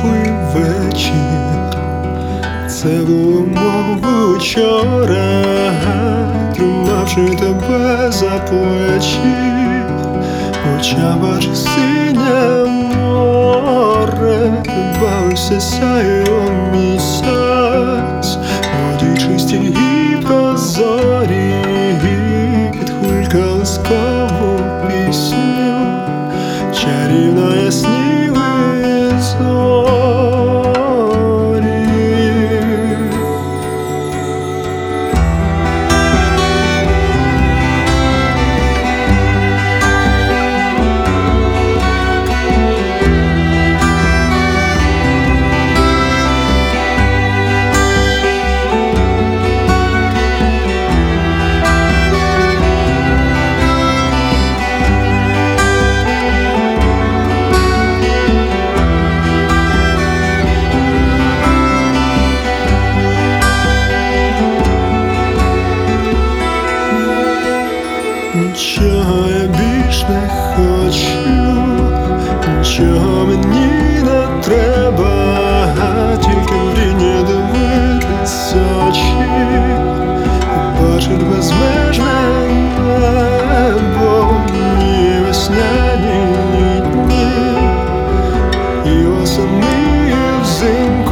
теплий вечір. Це було мов вчора, тримавши тебе за плечі, оча бачу синє море, бавився сяєм місяць, воді чисті і прозорі, під хвилька ласкову пісню, чарівно ясніли нічого я більш не хочу, нічого мені не треба, а тільки вріння дивитись очі, бачить безмежне небо, ні весняні, дні, і осени і взимку.